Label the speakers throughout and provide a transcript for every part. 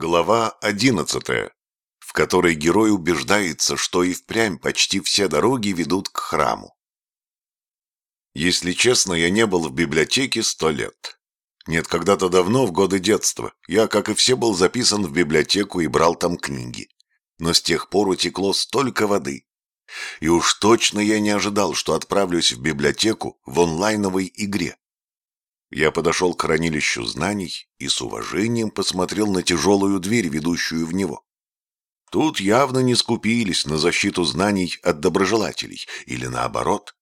Speaker 1: Глава одиннадцатая, в которой герой убеждается, что и впрямь почти все дороги ведут к храму. Если честно, я не был в библиотеке сто лет. Нет, когда-то давно, в годы детства, я, как и все, был записан в библиотеку и брал там книги. Но с тех пор утекло столько воды. И уж точно я не ожидал, что отправлюсь в библиотеку в онлайновой игре. Я подошел к хранилищу знаний и с уважением посмотрел на тяжелую дверь, ведущую в него. Тут явно не скупились на защиту знаний от доброжелателей, или наоборот,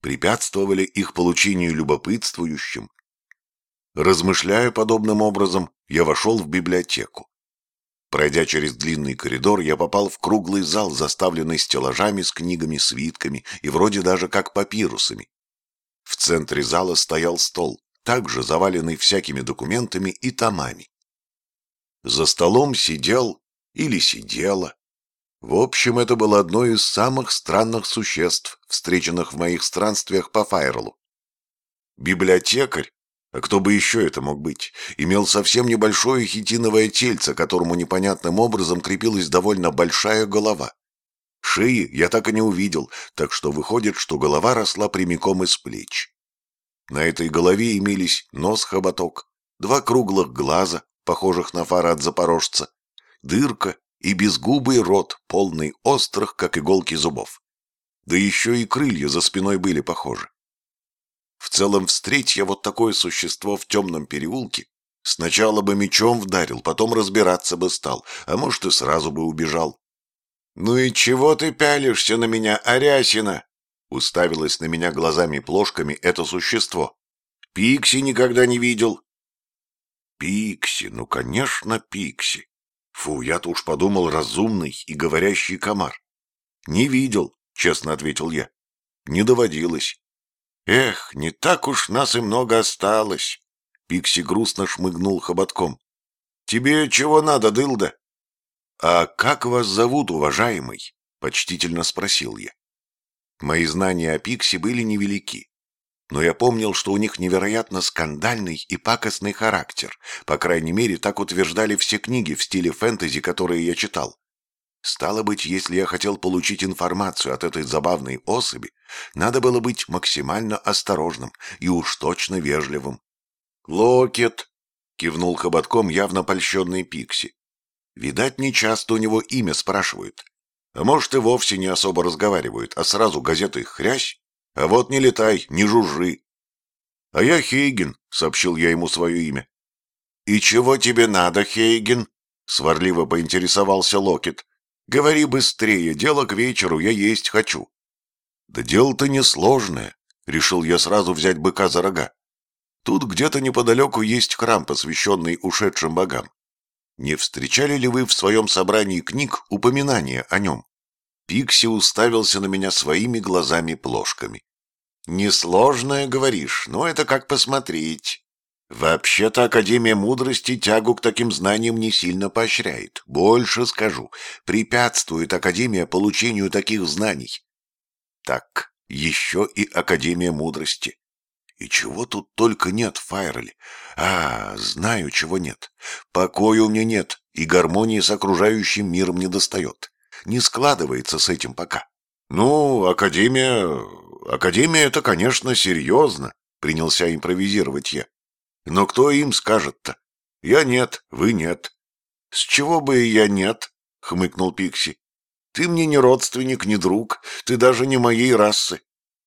Speaker 1: препятствовали их получению любопытствующим. Размышляя подобным образом, я вошел в библиотеку. Пройдя через длинный коридор, я попал в круглый зал, заставленный стеллажами с книгами, свитками и вроде даже как папирусами. В центре зала стоял стол, также заваленный всякими документами и томами. За столом сидел или сидела. В общем, это было одно из самых странных существ, встреченных в моих странствиях по Файрлу. Библиотекарь, а кто бы еще это мог быть, имел совсем небольшое хитиновое тельце, которому непонятным образом крепилась довольно большая голова. Шеи я так и не увидел, так что выходит, что голова росла прямиком из плеч. На этой голове имелись нос-хоботок, два круглых глаза, похожих на фары от запорожца, дырка и безгубый рот, полный острых, как иголки зубов. Да еще и крылья за спиной были похожи. В целом, встреть я вот такое существо в темном переулке, сначала бы мечом вдарил, потом разбираться бы стал, а может и сразу бы убежал. «Ну и чего ты пялишься на меня, Арясина?» Уставилось на меня глазами-плошками это существо. Пикси никогда не видел. Пикси, ну, конечно, Пикси. Фу, я-то уж подумал, разумный и говорящий комар. Не видел, честно ответил я. Не доводилось. Эх, не так уж нас и много осталось. Пикси грустно шмыгнул хоботком. Тебе чего надо, дылда? А как вас зовут, уважаемый? Почтительно спросил я. Мои знания о Пикси были невелики. Но я помнил, что у них невероятно скандальный и пакостный характер. По крайней мере, так утверждали все книги в стиле фэнтези, которые я читал. Стало быть, если я хотел получить информацию от этой забавной особи, надо было быть максимально осторожным и уж точно вежливым. «Локет!» — кивнул хоботком явно польщенный Пикси. «Видать, нечасто у него имя спрашивают. А может, и вовсе не особо разговаривают, а сразу газеты хрясь. А вот не летай, не жужжи. А я Хейген, сообщил я ему свое имя. И чего тебе надо, Хейген? Сварливо поинтересовался Локет. Говори быстрее, дело к вечеру, я есть хочу. Да дело-то несложное, решил я сразу взять быка за рога. Тут где-то неподалеку есть храм, посвященный ушедшим богам. Не встречали ли вы в своем собрании книг упоминания о нем? Пикси уставился на меня своими глазами-плошками. «Несложное, говоришь, но это как посмотреть. Вообще-то Академия Мудрости тягу к таким знаниям не сильно поощряет. Больше скажу, препятствует Академия получению таких знаний. Так, еще и Академия Мудрости. И чего тут только нет в Файреле. А, знаю, чего нет. Покоя у меня нет, и гармонии с окружающим миром не достает. Не складывается с этим пока. Ну, Академия... Академия это, конечно, серьезно, принялся импровизировать я. Но кто им скажет-то? Я нет, вы нет. С чего бы я нет? Хмыкнул Пикси. Ты мне не родственник, не друг, ты даже не моей расы.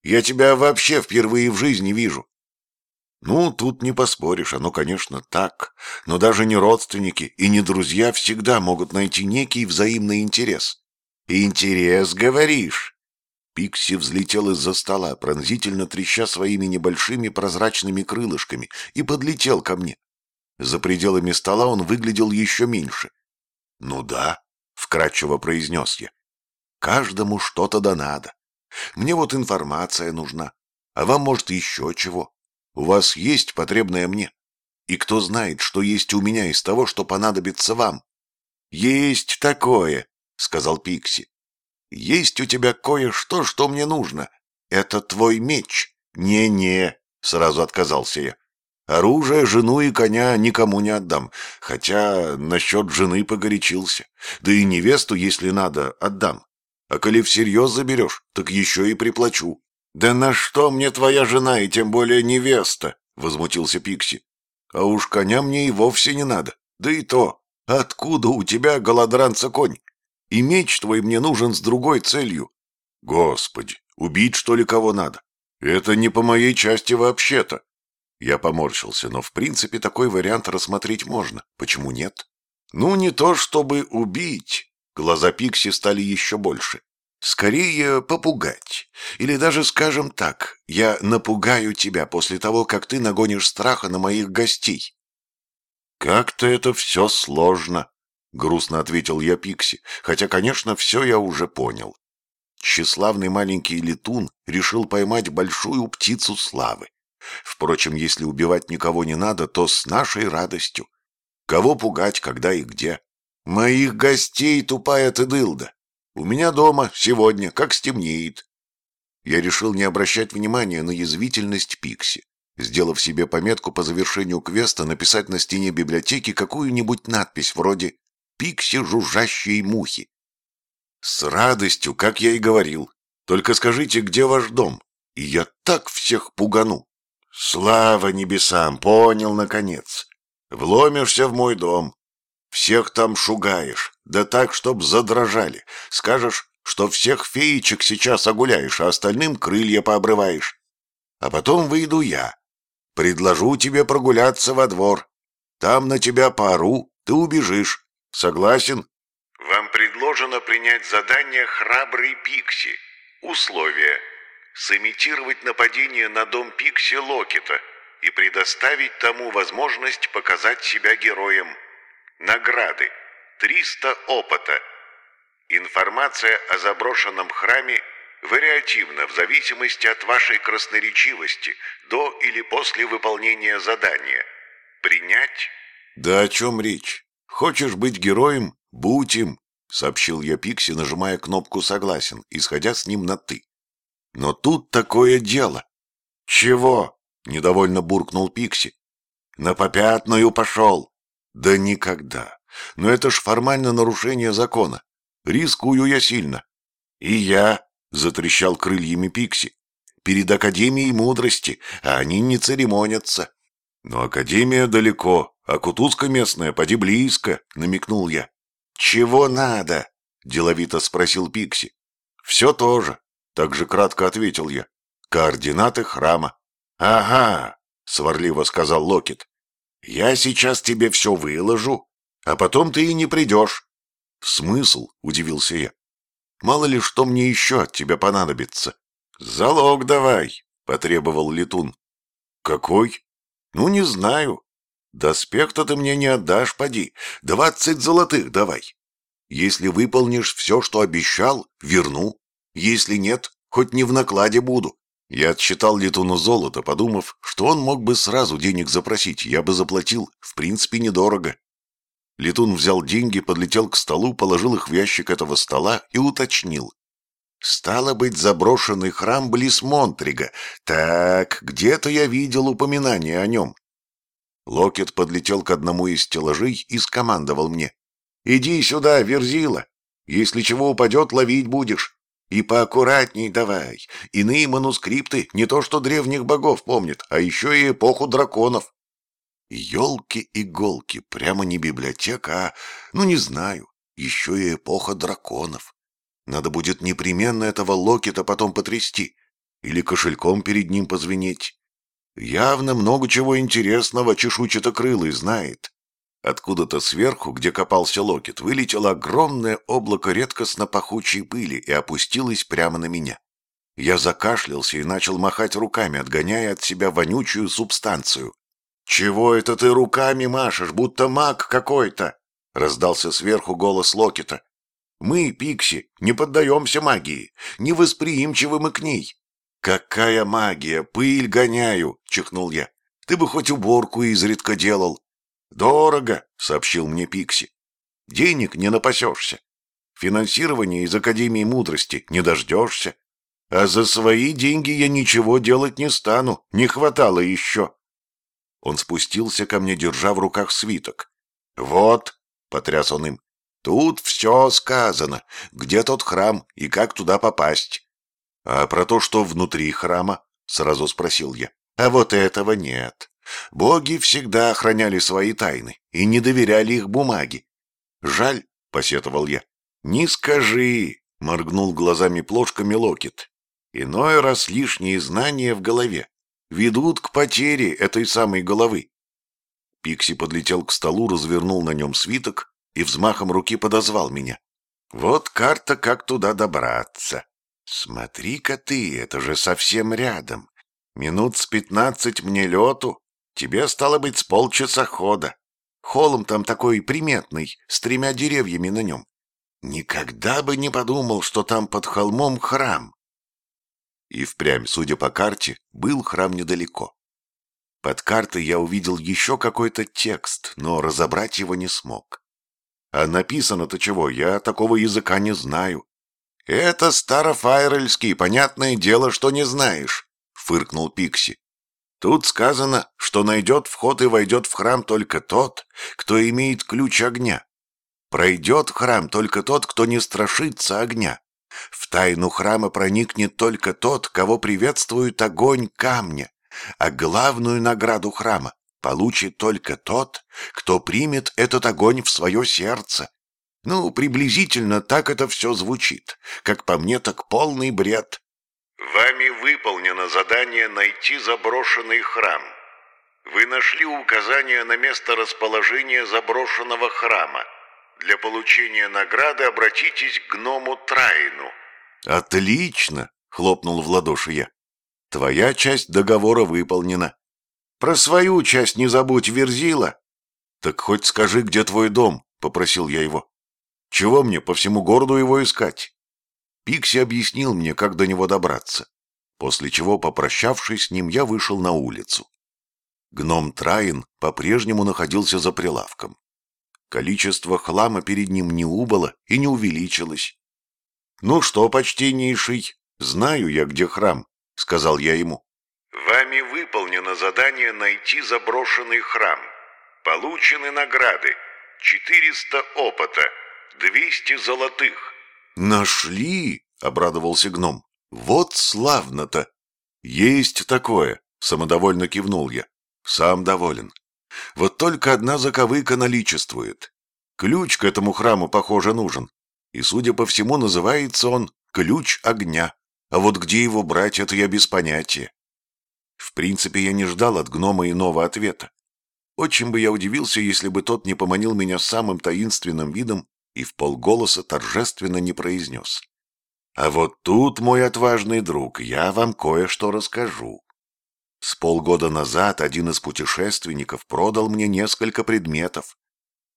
Speaker 1: Я тебя вообще впервые в жизни вижу. Ну, тут не поспоришь, оно, конечно, так. Но даже не родственники и не друзья всегда могут найти некий взаимный интерес. Интерес, говоришь? Пикси взлетел из-за стола, пронзительно треща своими небольшими прозрачными крылышками, и подлетел ко мне. За пределами стола он выглядел еще меньше. «Ну да», — вкратчиво произнес я. «Каждому что-то да надо. Мне вот информация нужна, а вам, может, еще чего. У вас есть потребное мне. И кто знает, что есть у меня из того, что понадобится вам? Есть такое, сказал Пикси. Есть у тебя кое-что, что мне нужно. Это твой меч. Не-не, сразу отказался я. Оружие, жену и коня никому не отдам, хотя насчет жены погорячился. Да и невесту, если надо, отдам. А коли всерьез заберешь, так еще и приплачу. Да на что мне твоя жена и тем более невеста? Возмутился Пикси. А уж коня мне и вовсе не надо. Да и то, откуда у тебя, голодранца, конь? И меч твой мне нужен с другой целью. Господи, убить что ли кого надо? Это не по моей части вообще-то. Я поморщился, но в принципе такой вариант рассмотреть можно. Почему нет? Ну, не то чтобы убить. Глаза Пикси стали еще больше. Скорее попугать. Или даже, скажем так, я напугаю тебя после того, как ты нагонишь страха на моих гостей. Как-то это все сложно, грустно ответил я Пикси, хотя, конечно, все я уже понял. Тщеславный маленький летун решил поймать большую птицу славы. Впрочем, если убивать никого не надо, то с нашей радостью. Кого пугать, когда и где? Моих гостей, тупая ты дылда. У меня дома сегодня, как стемнеет. Я решил не обращать внимания на язвительность Пикси. Сделав себе пометку по завершению квеста написать на стене библиотеки какую-нибудь надпись вроде «Пикси жужжащие мухи». С радостью, как я и говорил. Только скажите, где ваш дом? И я так всех пугану. Слава небесам, понял, наконец. Вломишься в мой дом. Всех там шугаешь, да так, чтоб задрожали. Скажешь, что всех феечек сейчас огуляешь, а остальным крылья пообрываешь. А потом выйду я. Предложу тебе прогуляться во двор. Там на тебя пару, ты убежишь. Согласен? Вам предложено принять задание «Храбрый Пикси». Условия – сымитировать нападение на дом Пикси Локета и предоставить тому возможность показать себя героем. Награды. 300 опыта. Информация о заброшенном храме вариативна в зависимости от вашей красноречивости до или после выполнения задания. Принять? Да о чем речь? Хочешь быть героем? Будь им, сообщил я Пикси, нажимая кнопку «Согласен», исходя с ним на «ты». Но тут такое дело. Чего? Недовольно буркнул Пикси. На попятную пошел. Да никогда. Но это ж формально нарушение закона. Рискую я сильно. И я, затрещал крыльями Пикси. Перед Академией мудрости, а они не церемонятся. Но Академия далеко, а Кутузка местная поди близко, намекнул я. Чего надо? Деловито спросил Пикси. Все то же. Так же кратко ответил я. Координаты храма. Ага, сварливо сказал Локет. Я сейчас тебе все выложу, а потом ты и не придешь. Смысл? Удивился я. Мало ли что мне еще от тебя понадобится. Залог давай, потребовал Летун. Какой? Ну, не знаю. Доспех-то ты мне не отдашь, поди. Двадцать золотых давай. Если выполнишь все, что обещал, верну. Если нет, хоть не в накладе буду. Я отсчитал Летуну золото, подумав, что он мог бы сразу денег запросить, я бы заплатил, в принципе, недорого. Летун взял деньги, подлетел к столу, положил их в ящик этого стола и уточнил. «Стало быть, заброшенный храм близ Монтрига. Так, где-то я видел упоминание о нем». Локет подлетел к одному из стеллажей и скомандовал мне. «Иди сюда, Верзила. Если чего упадет, ловить будешь. И поаккуратней давай. Иные манускрипты не то что древних богов помнят, а еще и эпоху драконов. Елки-иголки, прямо не библиотека, а, ну не знаю, еще и эпоха драконов. Надо будет непременно этого Локета потом потрясти. Или кошельком перед ним позвенеть. Явно много чего интересного чешуйчатокрылый знает. Откуда-то сверху, где копался локет, вылетело огромное облако редкостно пахучей пыли и опустилось прямо на меня. Я закашлялся и начал махать руками, отгоняя от себя вонючую субстанцию. «Чего это ты руками машешь, будто маг какой-то?» — раздался сверху голос Локета. «Мы, Пикси, не поддаемся магии, невосприимчивы мы к ней». «Какая магия! Пыль гоняю!» — чихнул я. «Ты бы хоть уборку изредка делал. «Дорого», — сообщил мне Пикси. «Денег не напасешься. Финансирование из Академии Мудрости не дождешься. А за свои деньги я ничего делать не стану, не хватало еще». Он спустился ко мне, держа в руках свиток. «Вот», — потряс он им, — «тут все сказано, где тот храм и как туда попасть». «А про то, что внутри храма?» — сразу спросил я. «А вот этого нет. Боги всегда охраняли свои тайны и не доверяли их бумаге. Жаль, — посетовал я. «Не скажи!» — моргнул глазами плошками Локет. «Иной раз лишние знания в голове ведут к потере этой самой головы». Пикси подлетел к столу, развернул на нем свиток и взмахом руки подозвал меня. «Вот карта, как туда добраться. Смотри-ка ты, это же совсем рядом. Минут с пятнадцать мне лету, тебе стало быть с полчаса хода. Холм там такой приметный, с тремя деревьями на нем. Никогда бы не подумал, что там под холмом храм. И впрямь, судя по карте, был храм недалеко. Под картой я увидел еще какой-то текст, но разобрать его не смог. А написано-то чего, я такого языка не знаю. «Это старофайрельский, понятное дело, что не знаешь», — фыркнул Пикси. Тут сказано, что найдет вход и войдет в храм только тот, кто имеет ключ огня. Пройдет в храм только тот, кто не страшится огня. В тайну храма проникнет только тот, кого приветствует огонь камня, а главную награду храма получит только тот, кто примет этот огонь в свое сердце. Ну, приблизительно так это все звучит. Как по мне, так полный бред.
Speaker 2: Вами выполнено задание найти заброшенный храм. Вы нашли указание на место расположения заброшенного храма. Для получения награды обратитесь к гному Траину.
Speaker 1: «Отлично!» — хлопнул в ладоши я. «Твоя часть договора выполнена. Про свою часть не забудь, Верзила!» «Так хоть скажи, где твой дом?» — попросил я его. «Чего мне по всему городу его искать?» Пикси объяснил мне, как до него добраться, после чего, попрощавшись с ним, я вышел на улицу. Гном Траин по-прежнему находился за прилавком. Количество хлама перед ним не убыло и не увеличилось. «Ну что, почтеннейший, знаю я, где храм», — сказал я ему.
Speaker 2: «Вами выполнено задание найти заброшенный храм. Получены награды. 400 опыта, 200 золотых».
Speaker 1: «Нашли!» — обрадовался гном. «Вот славно-то!» «Есть такое!» — самодовольно кивнул я. «Сам доволен. Вот только одна заковыка наличествует. Ключ к этому храму, похоже, нужен. И, судя по всему, называется он «Ключ огня». А вот где его брать, это я без понятия. В принципе, я не ждал от гнома иного ответа. Очень бы я удивился, если бы тот не поманил меня самым таинственным видом и в полголоса торжественно не произнес. «А вот тут, мой отважный друг, я вам кое-что расскажу. С полгода назад один из путешественников продал мне несколько предметов.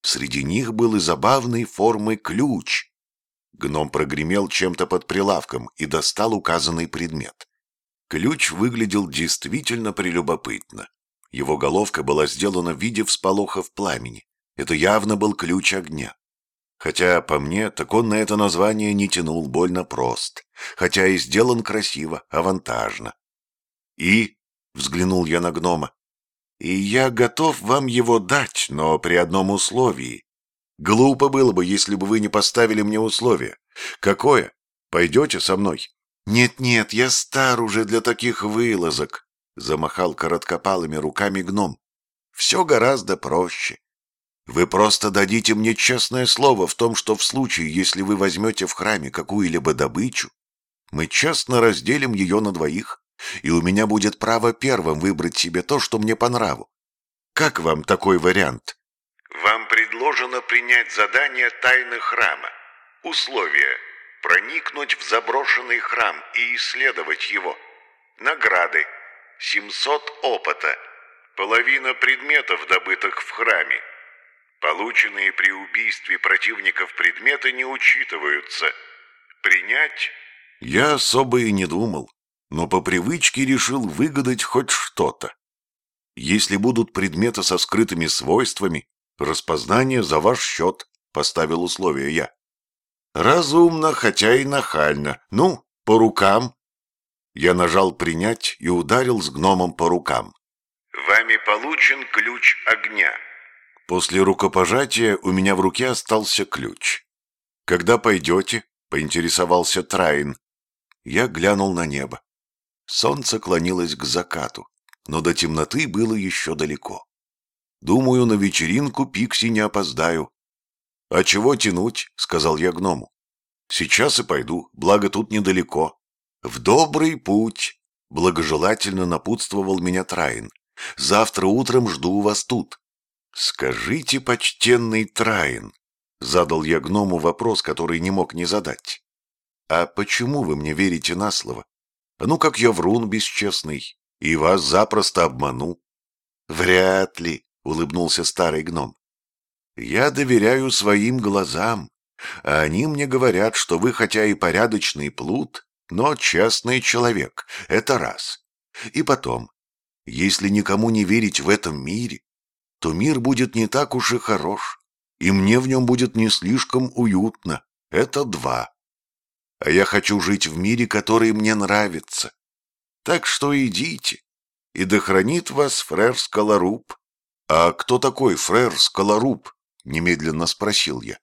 Speaker 1: Среди них был и забавной формы ключ. Гном прогремел чем-то под прилавком и достал указанный предмет. Ключ выглядел действительно прелюбопытно. Его головка была сделана в виде всполохов пламени. Это явно был ключ огня. Хотя, по мне, так он на это название не тянул больно прост, хотя и сделан красиво, авантажно. «И?» — взглянул я на гнома. «И я готов вам его дать, но при одном условии. Глупо было бы, если бы вы не поставили мне условие. Какое? Пойдете со мной?» «Нет-нет, я стар уже для таких вылазок», — замахал короткопалыми руками гном. «Все гораздо проще. Вы просто дадите мне честное слово в том, что в случае, если вы возьмете в храме какую-либо добычу, мы честно разделим ее на двоих, и у меня будет право первым выбрать себе то, что мне по нраву. Как вам такой вариант?
Speaker 2: Вам предложено принять задание тайны храма. Условия – проникнуть в заброшенный храм и исследовать его. Награды – 700 опыта, половина предметов, добытых в храме – Полученные при убийстве противников предметы не учитываются. Принять?
Speaker 1: Я особо и не думал, но по привычке решил выгадать хоть что-то. Если будут предметы со скрытыми свойствами, распознание за ваш счет, поставил условие я. Разумно, хотя и нахально. Ну, по рукам. Я нажал «принять» и ударил с гномом по рукам.
Speaker 2: Вами получен ключ огня.
Speaker 1: После рукопожатия у меня в руке остался ключ. «Когда пойдете?» — поинтересовался Траин. Я глянул на небо. Солнце клонилось к закату, но до темноты было еще далеко. Думаю, на вечеринку Пикси не опоздаю. «А чего тянуть?» — сказал я гному. «Сейчас и пойду, благо тут недалеко». «В добрый путь!» — благожелательно напутствовал меня Траин. «Завтра утром жду вас тут». «Скажите, почтенный Траин», — задал я гному вопрос, который не мог не задать. «А почему вы мне верите на слово? Ну, как я врун бесчестный, и вас запросто обману». «Вряд ли», — улыбнулся старый гном. «Я доверяю своим глазам, а они мне говорят, что вы хотя и порядочный плут, но честный человек. Это раз. И потом, если никому не верить в этом мире, то мир будет не так уж и хорош, и мне в нем будет не слишком уютно. Это два. А я хочу жить в мире, который мне нравится. Так что идите, и да хранит вас фрер Скалоруб. А кто такой фрер Скалоруб? Немедленно спросил я.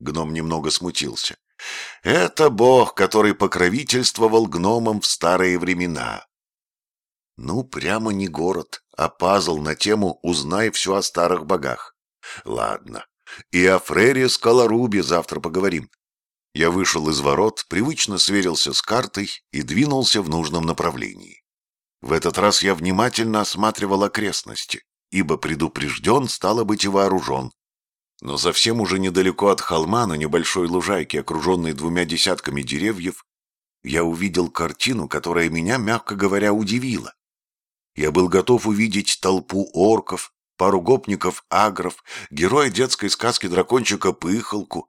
Speaker 1: Гном немного смутился. Это бог, который покровительствовал гномам в старые времена. Ну, прямо не город, а пазл на тему «Узнай все о старых богах». Ладно, и о Фрере Скалорубе завтра поговорим. Я вышел из ворот, привычно сверился с картой и двинулся в нужном направлении. В этот раз я внимательно осматривал окрестности, ибо предупрежден, стало быть, и вооружен. Но совсем уже недалеко от холма, на небольшой лужайке, окруженной двумя десятками деревьев, я увидел картину, которая меня, мягко говоря, удивила. Я был готов увидеть толпу орков, пару гопников-агров, героя детской сказки дракончика Пыхалку,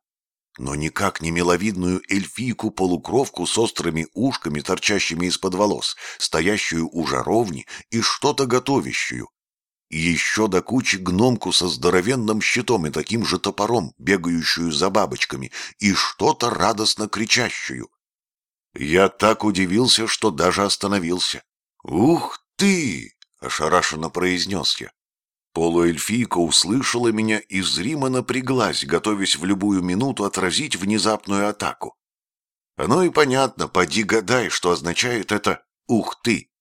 Speaker 1: но никак не миловидную эльфийку-полукровку с острыми ушками, торчащими из-под волос, стоящую у жаровни и что-то готовящую. И еще до кучи гномку со здоровенным щитом и таким же топором, бегающую за бабочками, и что-то радостно кричащую. Я так удивился, что даже остановился. «Ух ты!» — ошарашенно произнес я. Полуэльфийка услышала меня и зримо напряглась, готовясь в любую минуту отразить внезапную атаку. Оно и понятно, поди гадай, что означает это «ух ты».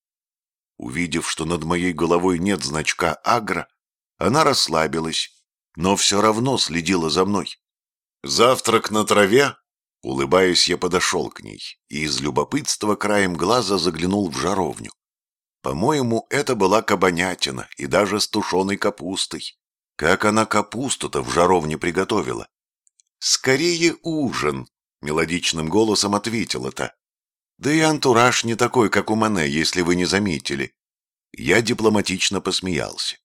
Speaker 1: Увидев, что над моей головой нет значка «агро», она расслабилась, но все равно следила за мной. «Завтрак на траве?» Улыбаясь, я подошел к ней и из любопытства краем глаза заглянул в жаровню. По-моему, это была кабанятина и даже с тушеной капустой. Как она капусту-то в жаровне приготовила? «Скорее ужин», — мелодичным голосом ответила та. «Да и антураж не такой, как у Мане, если вы не заметили». Я дипломатично посмеялся.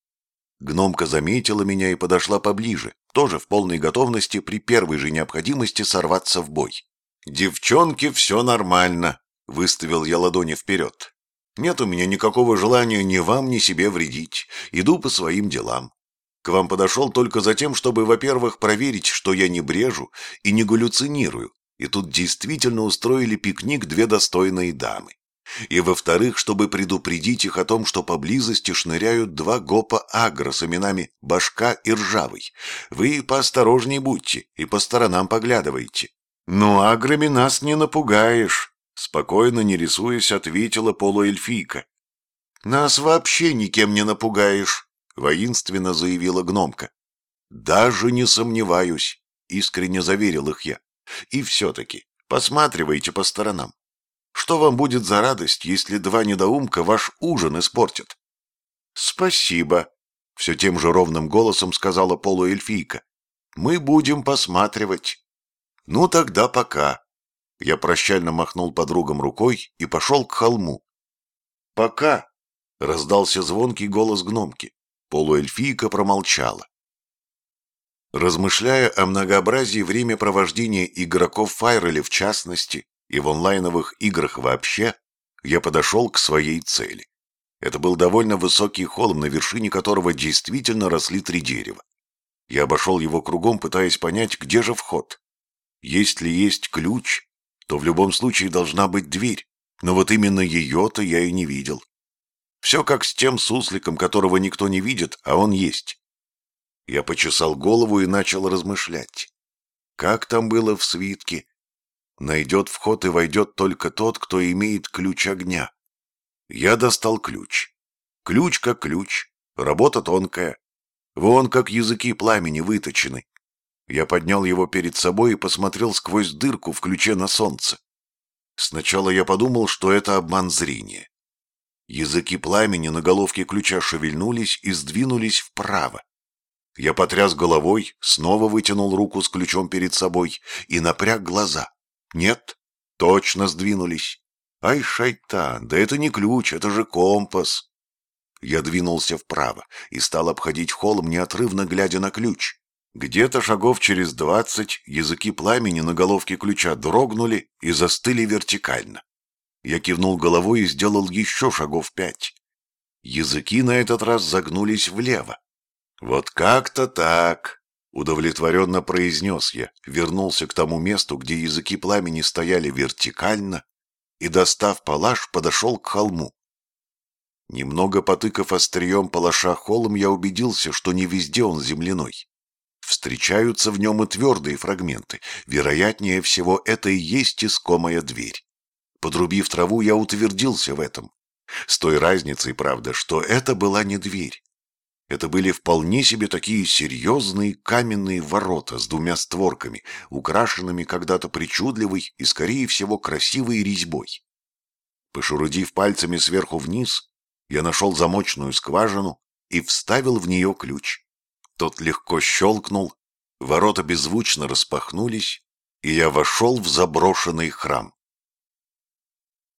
Speaker 1: Гномка заметила меня и подошла поближе, тоже в полной готовности при первой же необходимости сорваться в бой. «Девчонки, все нормально», — выставил я ладони вперед. Нет у меня никакого желания ни вам, ни себе вредить. Иду по своим делам. К вам подошел только за тем, чтобы, во-первых, проверить, что я не брежу и не галлюцинирую, и тут действительно устроили пикник две достойные дамы. И, во-вторых, чтобы предупредить их о том, что поблизости шныряют два гопа агро с именами Башка и Ржавый. Вы поосторожней будьте и по сторонам поглядывайте. Ну, аграми нас не напугаешь. Спокойно, не рисуясь, ответила полуэльфийка. «Нас вообще никем не напугаешь», — воинственно заявила гномка. «Даже не сомневаюсь», — искренне заверил их я. «И все-таки посматривайте по сторонам. Что вам будет за радость, если два недоумка ваш ужин испортят?» «Спасибо», — все тем же ровным голосом сказала полуэльфийка. «Мы будем посматривать». «Ну тогда пока», я прощально махнул подругам рукой и пошел к холму. «Пока!» — раздался звонкий голос гномки. Полуэльфийка промолчала. Размышляя о многообразии времяпровождения игроков Файрели в частности и в онлайновых играх вообще, я подошел к своей цели. Это был довольно высокий холм, на вершине которого действительно росли три дерева. Я обошел его кругом, пытаясь понять, где же вход. Есть ли есть ключ, то в любом случае должна быть дверь, но вот именно ее-то я и не видел. Все как с тем сусликом, которого никто не видит, а он есть. Я почесал голову и начал размышлять. Как там было в свитке? Найдет вход и войдет только тот, кто имеет ключ огня. Я достал ключ. Ключ как ключ, работа тонкая. Вон как языки пламени выточены. Я поднял его перед собой и посмотрел сквозь дырку в ключе на солнце. Сначала я подумал, что это обман зрения. Языки пламени на головке ключа шевельнулись и сдвинулись вправо. Я потряс головой, снова вытянул руку с ключом перед собой и напряг глаза. Нет, точно сдвинулись. Ай, шайтан, да это не ключ, это же компас. Я двинулся вправо и стал обходить холм, неотрывно глядя на ключ. Где-то шагов через двадцать языки пламени на головке ключа дрогнули и застыли вертикально. Я кивнул головой и сделал еще шагов пять. Языки на этот раз загнулись влево. «Вот как-то так», — удовлетворенно произнес я, вернулся к тому месту, где языки пламени стояли вертикально, и, достав палаш, подошел к холму. Немного потыкав острием палаша холм, я убедился, что не везде он земляной. Встречаются в нем и твердые фрагменты. Вероятнее всего, это и есть искомая дверь. Подрубив траву, я утвердился в этом. С той разницей, правда, что это была не дверь. Это были вполне себе такие серьезные каменные ворота с двумя створками, украшенными когда-то причудливой и, скорее всего, красивой резьбой. Пошурудив пальцами сверху вниз, я нашел замочную скважину и вставил в нее ключ. Тот легко щелкнул, ворота беззвучно распахнулись, и я вошел в заброшенный храм.